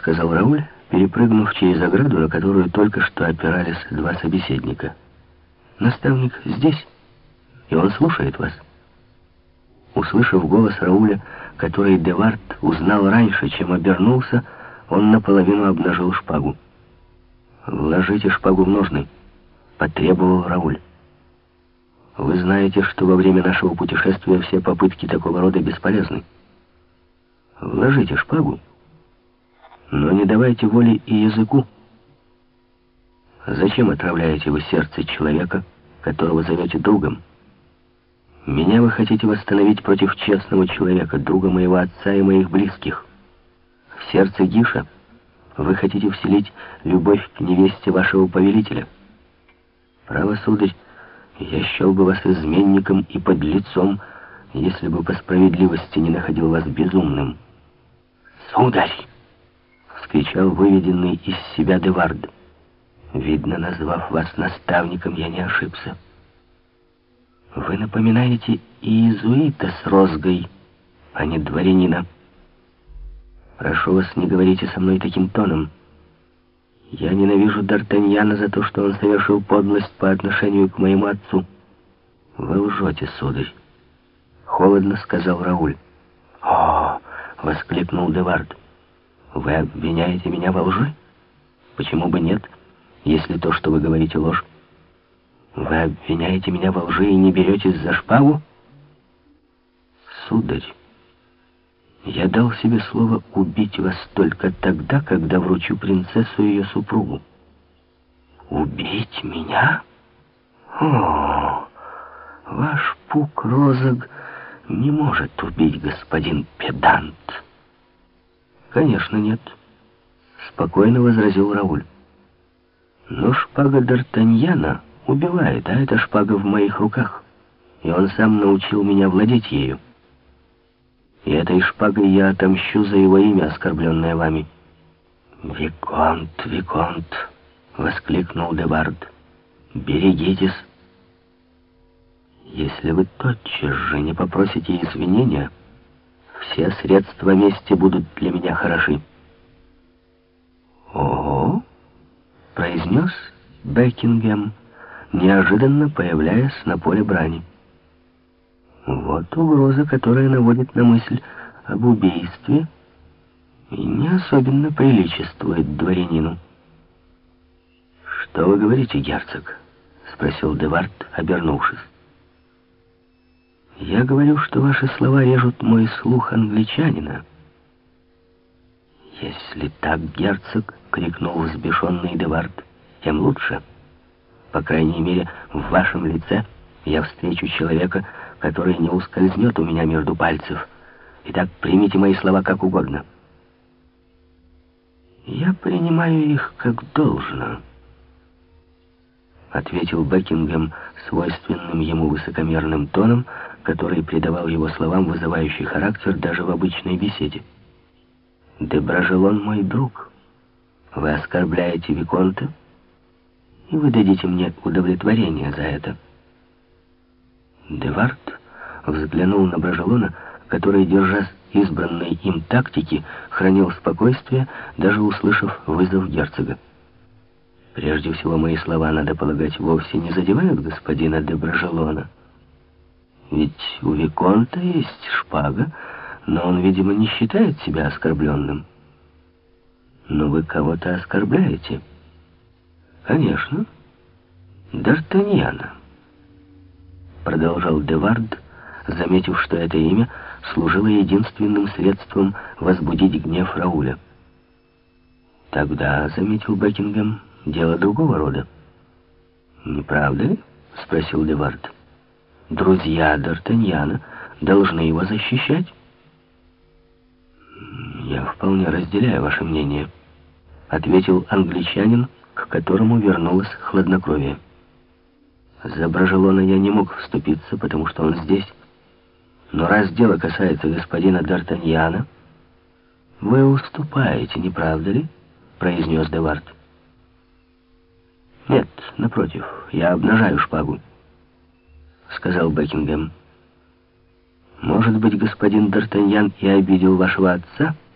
сказал Рауль, перепрыгнув через ограду, на которую только что опирались два собеседника. «Наставник здесь, и он слушает вас». Услышав голос Рауля, который Девард узнал раньше, чем обернулся, он наполовину обнажил шпагу. «Вложите шпагу в ножны», — потребовал Рауль. «Вы знаете, что во время нашего путешествия все попытки такого рода бесполезны. Вложите шпагу, но не давайте воли и языку. Зачем отравляете вы сердце человека, которого зовете другом?» Меня вы хотите восстановить против честного человека, друга моего отца и моих близких. В сердце Гиша вы хотите вселить любовь к невесте вашего повелителя. Право, сударь, я счел бы вас изменником и подлецом, если бы по справедливости не находил вас безумным. «Сударь!» — вскричал выведенный из себя Девард. «Видно, назвав вас наставником, я не ошибся». Вы напоминаете иезуита с розгой, а не дворянина. Прошу вас, не говорите со мной таким тоном. Я ненавижу Д'Артаньяна за то, что он совершил подлость по отношению к моему отцу. Вы лжете, сударь. Холодно сказал Рауль. О, воскликнул Девард. Вы обвиняете меня во лжи? Почему бы нет, если то, что вы говорите, ложь? Вы обвиняете меня во лжи и не беретесь за шпагу? Сударь, я дал себе слово убить вас только тогда, когда вручу принцессу ее супругу. Убить меня? О, ваш пук розог не может убить господин педант. Конечно, нет, спокойно возразил Рауль. Но шпага Д'Артаньяна убивает, а эта шпага в моих руках. И он сам научил меня владеть ею. И этой шпагой я отомщу за его имя, оскорбленное вами. «Виконт, Виконт!» — воскликнул Девард. «Берегитесь! Если вы тотчас же не попросите извинения, все средства мести будут для меня хороши». «Ого!» — произнес Бекингем неожиданно появляясь на поле брани. Вот угроза, которая наводит на мысль об убийстве и не особенно приличествует дворянину. «Что вы говорите, герцог?» — спросил Девард, обернувшись. «Я говорю, что ваши слова режут мой слух англичанина». «Если так, герцог!» — крикнул взбешенный Девард. «Тем лучше». По крайней мере, в вашем лице я встречу человека, который не ускользнет у меня между пальцев. Итак, примите мои слова как угодно. Я принимаю их как должно, ответил Бекингем свойственным ему высокомерным тоном, который придавал его словам вызывающий характер даже в обычной беседе. «Деброжелон мой друг. Вы оскорбляете Виконта?» и вы дадите мне удовлетворение за это». Девард взглянул на Брожелона, который, держась избранной им тактики, хранил спокойствие, даже услышав вызов герцога. Прежде всего, мои слова, надо полагать, вовсе не задевают господина де Брожелона. Ведь у Виконта есть шпага, но он, видимо, не считает себя оскорбленным. Но вы кого-то оскорбляете. «Конечно, Д'Артаньяна», — продолжал Девард, заметив, что это имя служило единственным средством возбудить гнев Рауля. «Тогда», — заметил Бекингем, — «дело другого рода». «Не правда ли?» — спросил Девард. «Друзья Д'Артаньяна должны его защищать». «Я вполне разделяю ваше мнение», — ответил англичанин, — к которому вернулось хладнокровие. За Брожелона я не мог вступиться, потому что он здесь. Но раз дело касается господина Д'Артаньяна, вы уступаете, не правда ли? произнес Девард. Нет, напротив, я обнажаю шпагу, сказал Бекингем. Может быть, господин Д'Артаньян и обидел вашего отца, —